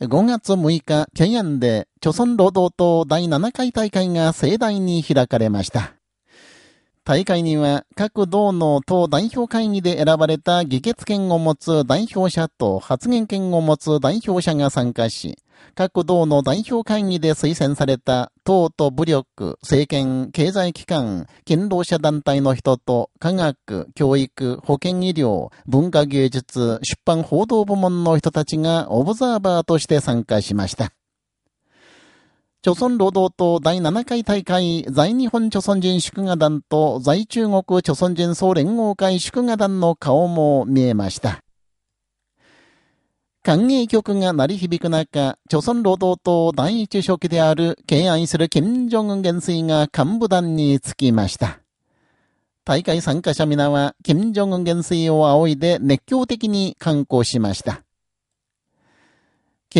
5月6日、平安で、朝鮮労働党第7回大会が盛大に開かれました。大会には、各道の党代表会議で選ばれた議決権を持つ代表者と発言権を持つ代表者が参加し、各道の代表会議で推薦された党と武力、政権、経済機関、勤労者団体の人と科学、教育、保健医療、文化芸術、出版報道部門の人たちがオブザーバーとして参加しました。朝鮮労働党第7回大会在日本朝鮮人祝賀団と在中国朝鮮人総連合会祝賀団の顔も見えました。歓迎曲が鳴り響く中、朝鮮労働党第一書記である敬愛する金正恩元帥が幹部団につきました。大会参加者皆は、金正恩元帥を仰いで熱狂的に観光しました。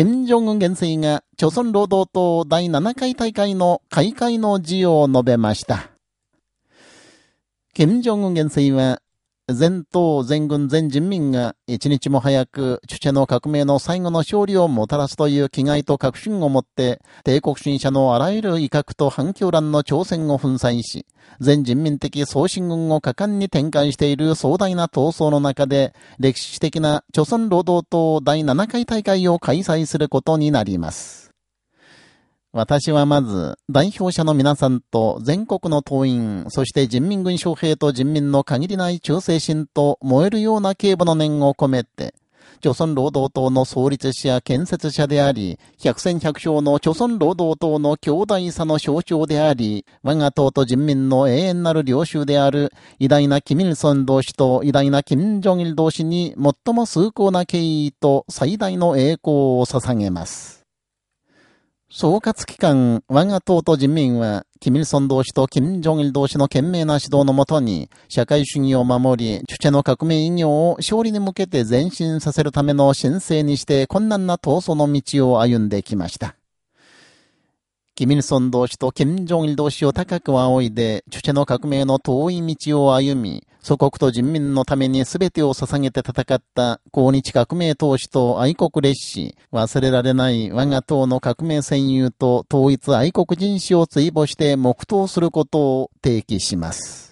金正恩元帥が、朝鮮労働党第7回大会の開会の辞を述べました。金正恩元帥は、全党、全軍、全人民が一日も早くチュチェの革命の最後の勝利をもたらすという気概と確信を持って、帝国主義者のあらゆる威嚇と反響乱の挑戦を粉砕し、全人民的総進軍を果敢に展開している壮大な闘争の中で、歴史的な朝鮮労働党第7回大会を開催することになります。私はまず、代表者の皆さんと全国の党員、そして人民軍将兵と人民の限りない忠誠心と燃えるような警部の念を込めて、朝鮮労働党の創立者建設者であり、百戦百勝の朝鮮労働党の強大さの象徴であり、我が党と人民の永遠なる領袖である、偉大なキミルソン同士と偉大なキム・ジョンイル同士に最も崇高な敬意と最大の栄光を捧げます。総括機関、我が党と人民は、キミルソン同士とキム・ジョンイル同士の懸命な指導のもとに、社会主義を守り、チュチェの革命異業を勝利に向けて前進させるための申請にして困難な闘争の道を歩んできました。キミルソン同士とキム・ジョンイル同士を高く仰いで、チュチェの革命の遠い道を歩み、祖国と人民のために全てを捧げて戦った抗日革命闘士と愛国烈士、忘れられない我が党の革命戦友と統一愛国人士を追母して黙祷することを提起します。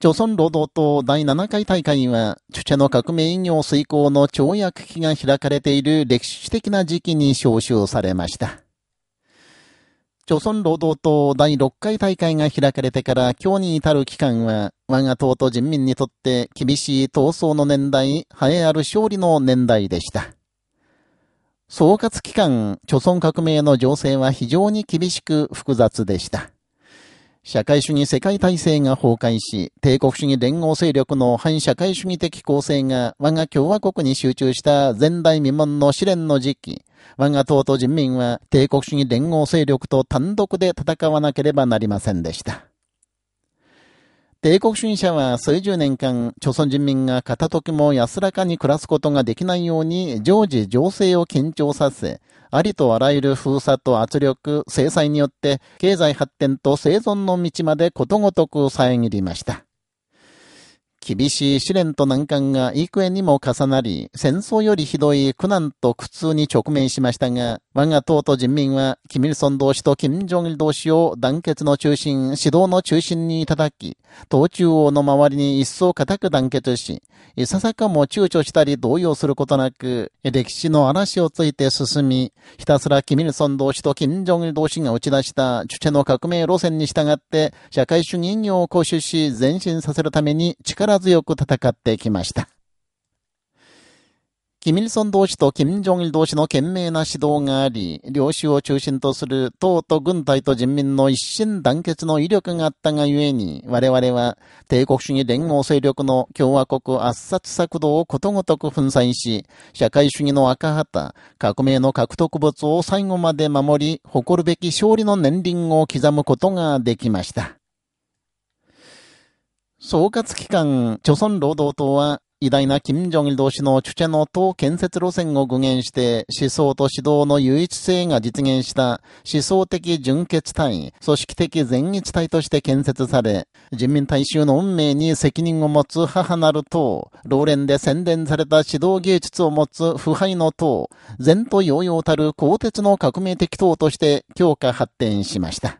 朝鮮労働党第7回大会は、チュチェの革命医業遂行の跳躍期が開かれている歴史的な時期に招集されました。朝鮮労働党第6回大会が開かれてから今日に至る期間は、我が党と人民にとって厳しい闘争の年代、栄えある勝利の年代でした。総括期間、朝鮮革命の情勢は非常に厳しく複雑でした。社会主義世界体制が崩壊し、帝国主義連合勢力の反社会主義的構成が我が共和国に集中した前代未聞の試練の時期、我が党と人民は帝国主義連合勢力と単独で戦わなければなりませんでした。帝国主義者は数十年間、朝鮮人民が片時も安らかに暮らすことができないように常時情勢を緊張させ、ありとあらゆる封鎖と圧力、制裁によって、経済発展と生存の道までことごとく遮りました。厳しい試練と難関が幾重にも重なり、戦争よりひどい苦難と苦痛に直面しましたが、我が党と人民は、キミルソン同士とキム・ジョンイル同士を団結の中心、指導の中心に叩き、党中央の周りに一層固く団結し、いささかも躊躇したり動揺することなく、歴史の嵐をついて進み、ひたすらキミルソン同士とキム・ジョンイル同士が打ち出したチュチェの革命路線に従って、社会主義業を行使し前進させるために力強く戦ってきました。キミルソン同士とキム・ジョンイル同士の懸命な指導があり、領主を中心とする党と軍隊と人民の一心団結の威力があったがゆえに、我々は帝国主義連合勢力の共和国圧殺策動をことごとく粉砕し、社会主義の赤旗、革命の獲得物を最後まで守り、誇るべき勝利の年輪を刻むことができました。総括機関、朝鮮労働党は、偉大な金正日同士の主チェの党建設路線を具現して思想と指導の唯一性が実現した思想的純潔体、組織的全一体として建設され、人民大衆の運命に責任を持つ母なる党、老練で宣伝された指導芸術を持つ腐敗の党、前途洋々たる鋼鉄の革命的党として強化発展しました。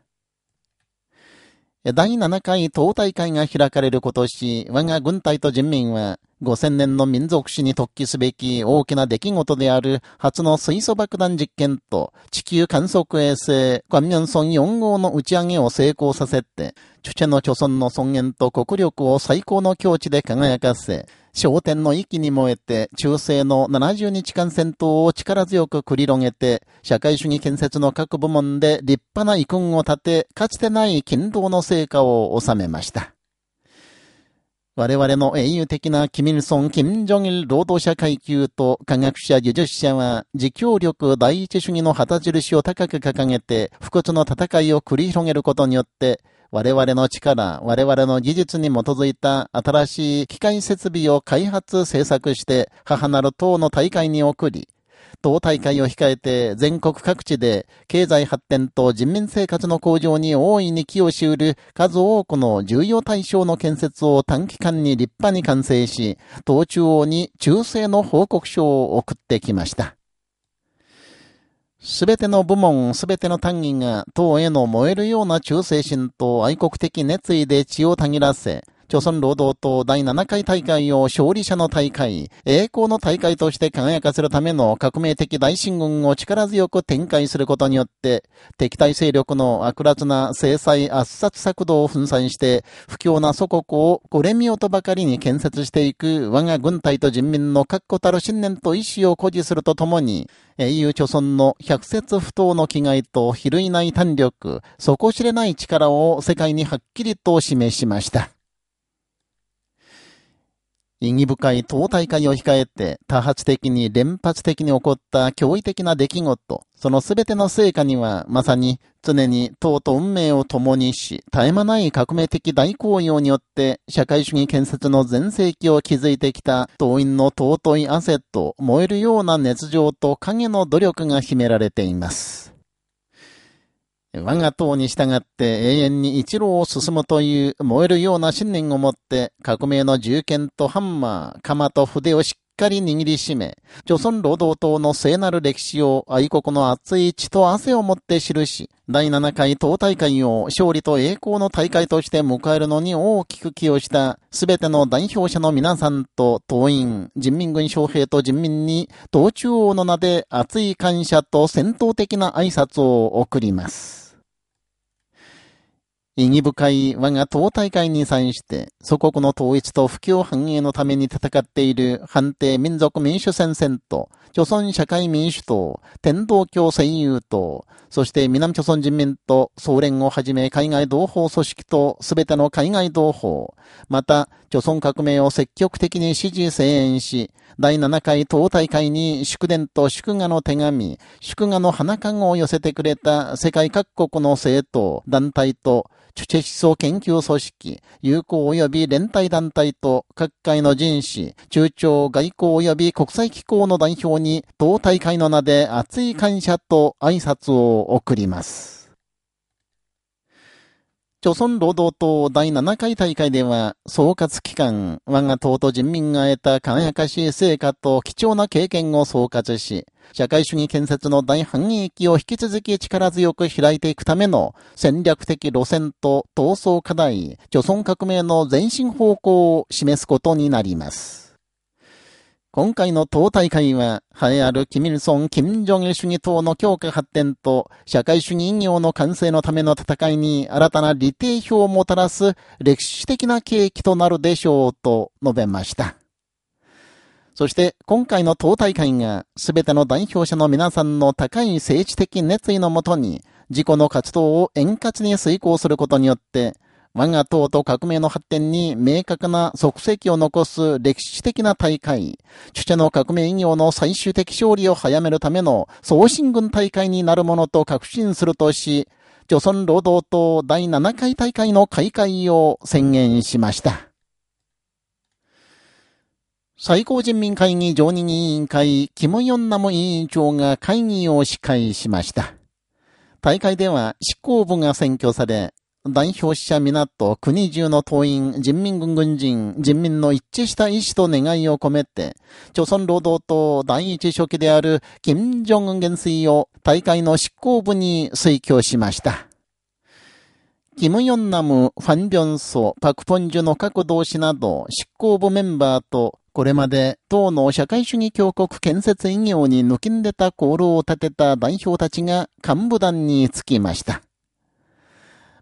第7回党大会が開かれる今年、我が軍隊と人民は、5000年の民族史に突起すべき大きな出来事である初の水素爆弾実験と地球観測衛星、関ン村村4号の打ち上げを成功させて、チュチェの貯村の尊厳と国力を最高の境地で輝かせ、焦点の域に燃えて、中世の70日間戦闘を力強く繰り広げて、社会主義建設の各部門で立派な遺訓を立て、かつてない勤労の成果を収めました。我々の英雄的なキミルソン・キム・ジョンイル労働者階級と科学者、技術者は、自強力第一主義の旗印を高く掲げて、不屈の戦いを繰り広げることによって、我々の力、我々の技術に基づいた新しい機械設備を開発、製作して、母なる党の大会に送り、党大会を控えて全国各地で経済発展と人民生活の向上に大いに寄与し得る数多くの重要対象の建設を短期間に立派に完成し、党中央に忠誠の報告書を送ってきました。すべての部門、すべての単位が党への燃えるような忠誠心と愛国的熱意で血をたぎらせ、朝鮮労働党第7回大会を勝利者の大会、栄光の大会として輝かせるための革命的大進軍を力強く展開することによって、敵対勢力の悪辣な制裁圧殺策動を粉砕して、不況な祖国をこれみよとばかりに建設していく我が軍隊と人民の確固たる信念と意志を誇示するとともに、英雄朝鮮の百節不当の気概と比類ない胆力、底知れない力を世界にはっきりと示しました。意義深い党大会を控えて多発的に連発的に起こった驚異的な出来事、そのすべての成果には、まさに常に党と運命を共にし、絶え間ない革命的大行為によって社会主義建設の全盛期を築いてきた党員の尊い汗と燃えるような熱情と影の努力が秘められています。我が党に従って永遠に一路を進むという燃えるような信念を持って革命の銃剣とハンマー、鎌と筆をしっかり握りしめ、朝鮮労働党の聖なる歴史を愛国の熱い血と汗をもって記し、第7回党大会を勝利と栄光の大会として迎えるのに大きく寄与したすべての代表者の皆さんと党員、人民軍将兵と人民に党中央の名で熱い感謝と戦闘的な挨拶を送ります。意義深い我が党大会に際して、祖国の統一と不況繁栄のために戦っている判定民族民主戦線と、朝鮮社会民主党、天道教戦友党、そして南朝鮮人民と総連をはじめ海外同胞組織とすべての海外同胞、また、朝鮮革命を積極的に支持声援し、第7回党大会に祝電と祝賀の手紙、祝賀の花籠を寄せてくれた世界各国の政党、団体と、チュチェ思想研究組織、友好及び連帯団体と各界の人士、中朝外交及び国際機構の代表に党大会の名で熱い感謝と挨拶を送ります。朝鮮労働党第7回大会では、総括機関、我が党と人民が得た輝かしい成果と貴重な経験を総括し、社会主義建設の大反撃を引き続き力強く開いていくための戦略的路線と闘争課題、朝鮮革命の前進方向を示すことになります。今回の党大会は、栄えあるキミルソン・キム・ジョン主義党の強化発展と、社会主義引用の完成のための戦いに新たな利定表をもたらす歴史的な契機となるでしょうと述べました。そして、今回の党大会が、すべての代表者の皆さんの高い政治的熱意のもとに、自己の活動を円滑に遂行することによって、我が党と革命の発展に明確な足跡を残す歴史的な大会、チュチェの革命医業の最終的勝利を早めるための総進軍大会になるものと確信するとし、朝鮮労働党第7回大会の開会を宣言しました。最高人民会議常任委員会、キム・ヨンナム委員長が会議を司会しました。大会では執行部が選挙され、代表者皆と国中の党員、人民軍軍人、人民の一致した意志と願いを込めて、朝鮮労働党第一書記である金正恩元帥を大会の執行部に推挙しました。キム・ヨンナム、ファン・ビョンソ、パク・ポンジュの各同志など執行部メンバーとこれまで党の社会主義強国建設委業に抜きんでた功労を立てた代表たちが幹部団につきました。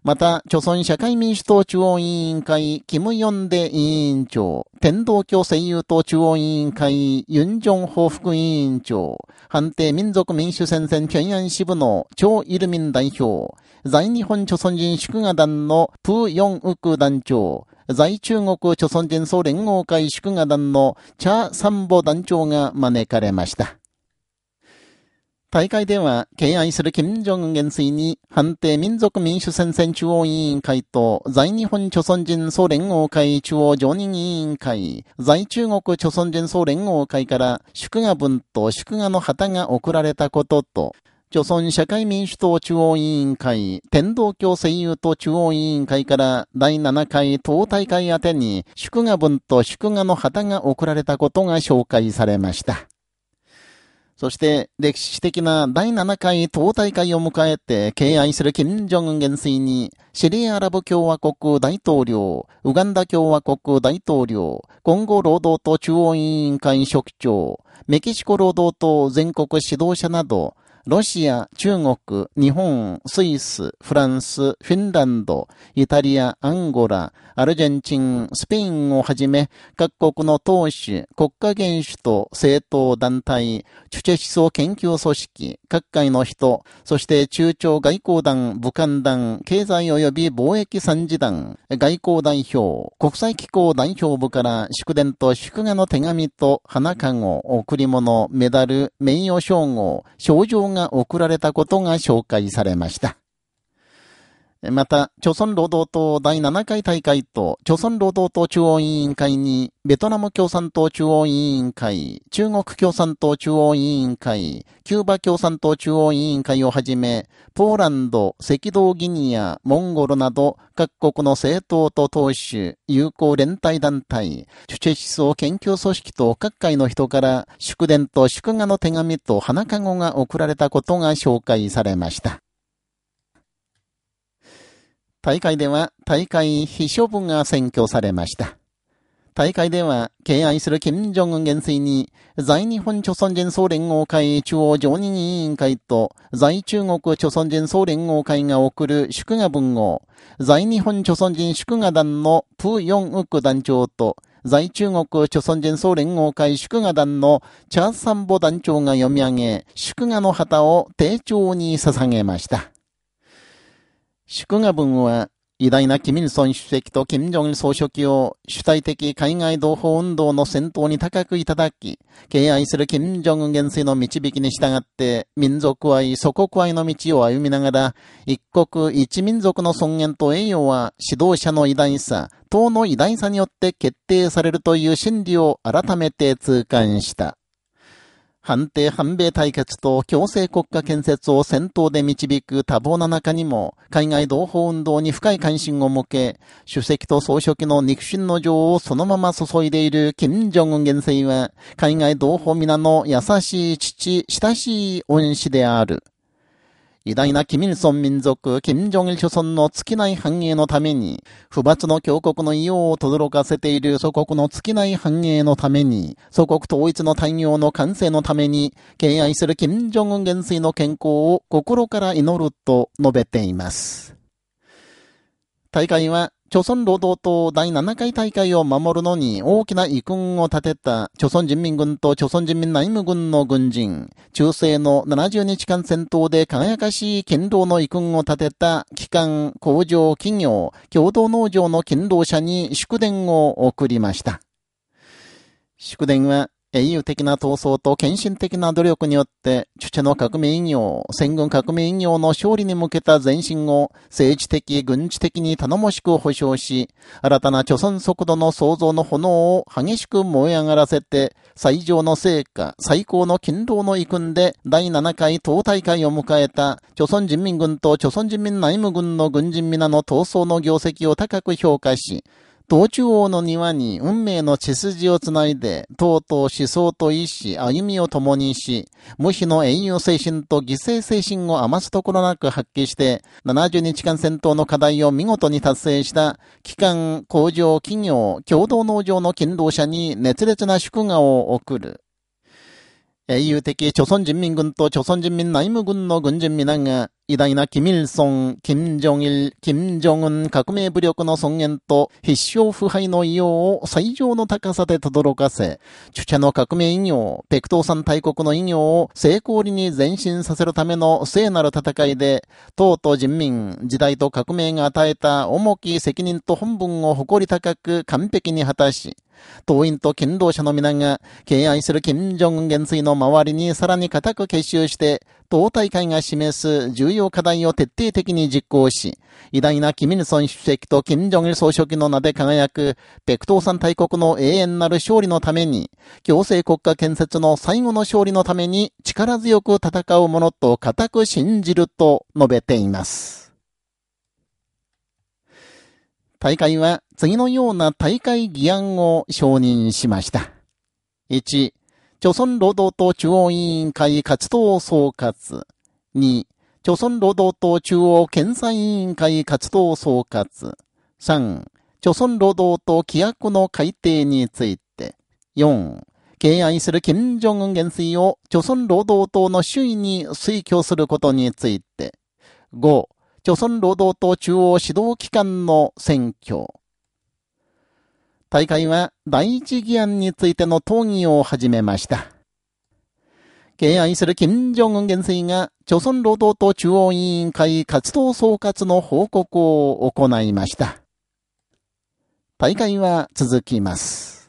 また、朝鮮社会民主党中央委員会、キム・ヨンデ委員長、天道教声優党中央委員会、ユン・ジョンホ副委員長、判定民族民主戦線平安支部の超イルミン代表、在日本朝鮮人祝賀団のプー・ヨンウク団長、在中国朝鮮人総連合会祝賀団のチャー・サンボ団長が招かれました。大会では、敬愛する金正恩元帥に、判定民族民主戦線中央委員会と、在日本朝鮮人総連合会中央常任委員会、在中国朝鮮人総連合会から祝賀文と祝賀の旗が送られたことと、朝鮮社会民主党中央委員会、天道教声優党中央委員会から第7回党大会宛てに祝賀文と祝賀の旗が送られたことが紹介されました。そして、歴史的な第7回党大会を迎えて敬愛する金正恩元帥に、シリアアラブ共和国大統領、ウガンダ共和国大統領、今後労働党中央委員会職長、メキシコ労働党全国指導者など、ロシア、中国、日本、スイス、フランス、フィンランド、イタリア、アンゴラ、アルゼンチン、スペインをはじめ、各国の党首、国家元首と政党団体、チュチェ思想研究組織、各界の人、そして中朝外交団、武漢団、経済及び貿易参事団、外交代表、国際機構代表部から祝電と祝賀の手紙と花籠、贈り物、メダル、名誉称号、賞状がが送られたことが紹介されました。また、朝鮮労働党第7回大会と、朝鮮労働党中央委員会に、ベトナム共産党中央委員会、中国共産党中央委員会、キューバ共産党中央委員会をはじめ、ポーランド、赤道ギニア、モンゴルなど、各国の政党と党首、友好連帯団体、主治思想研究組織と各界の人から、祝電と祝賀の手紙と花籠が送られたことが紹介されました。大会では大会秘書部が選挙されました。大会では、敬愛する金正恩元帥に、在日本朝鮮人総連合会中央常任委員会と、在中国朝鮮人総連合会が送る祝賀文を、在日本朝鮮人祝賀団のプ・ヨンウク団長と、在中国朝鮮人総連合会祝賀団のチャーサンボ団長が読み上げ、祝賀の旗を丁重に捧げました。祝賀文は、偉大なキミルソン主席とキム・ジョン総書記を主体的海外同胞運動の先頭に高くいただき、敬愛するキム・ジョン元帥の導きに従って、民族愛、祖国愛の道を歩みながら、一国一民族の尊厳と栄誉は指導者の偉大さ、党の偉大さによって決定されるという真理を改めて痛感した。判定反米対決と強制国家建設を先頭で導く多忙な中にも、海外同胞運動に深い関心を向け、主席と総書記の肉親の情をそのまま注いでいる金正恩元帥は、海外同胞皆の優しい父、親しい恩師である。偉大なキミルソン民族、キム・ジョンイル諸村の尽きない繁栄のために、不罰の強国の異様を轟かせている祖国の尽きない繁栄のために、祖国統一の対応の完成のために、敬愛するキム・ジョンウン元帥の健康を心から祈ると述べています。大会は朝鮮労働党第7回大会を守るのに大きな遺訓を立てた朝鮮人民軍と朝鮮人民内務軍の軍人、中世の70日間戦闘で輝かしい勤労の遺訓を立てた機関、工場、企業、共同農場の勤労者に祝電を送りました。祝電は英雄的な闘争と献身的な努力によって、チュチェの革命引用、戦軍革命引用の勝利に向けた前進を政治的、軍事的に頼もしく保障し、新たな貯村速度の創造の炎を激しく燃え上がらせて、最上の成果、最高の勤労の育んで、第7回党大会を迎えた、朝鮮人民軍と朝鮮人民内務軍の軍人皆の闘争の業績を高く評価し、東中央の庭に運命の血筋をつないで、とうとう思想と意志、歩みを共にし、無比の英雄精神と犠牲精神を余すところなく発揮して、70日間戦闘の課題を見事に達成した、機関、工場、企業、共同農場の勤労者に熱烈な祝賀を送る。英雄的朝鮮人民軍と朝鮮人民内務軍の軍人皆が、偉大なキミルソン、キム・ジョンイル、キム・ジョンウン革命武力の尊厳と必勝腐敗の異様を最上の高さで轟かせ、著者の革命異業、ペクトー山大国の異業を成功裏に前進させるための聖なる戦いで、党と人民、時代と革命が与えた重き責任と本分を誇り高く完璧に果たし、党員と勤労者の皆が敬愛する金正恩元帥の周りにさらに固く結集して、党大会が示す重要課題を徹底的に実行し、偉大なキミルソン主席と金正日総書記の名で輝く、北東山大国の永遠なる勝利のために、共生国家建設の最後の勝利のために力強く戦うものと固く信じると述べています。大会は次のような大会議案を承認しました。1、朝鮮労働党中央委員会活動総括。2、朝鮮労働党中央検査委員会活動総括。3、朝鮮労働党規約の改定について。4、敬愛する金正恩元帥を朝鮮労働党の首位に推挙することについて。5、朝鮮労働党中央指導機関の選挙。大会は第一議案についての討議を始めました。敬愛する金正恩元帥が、朝鮮労働党中央委員会活動総括の報告を行いました。大会は続きます。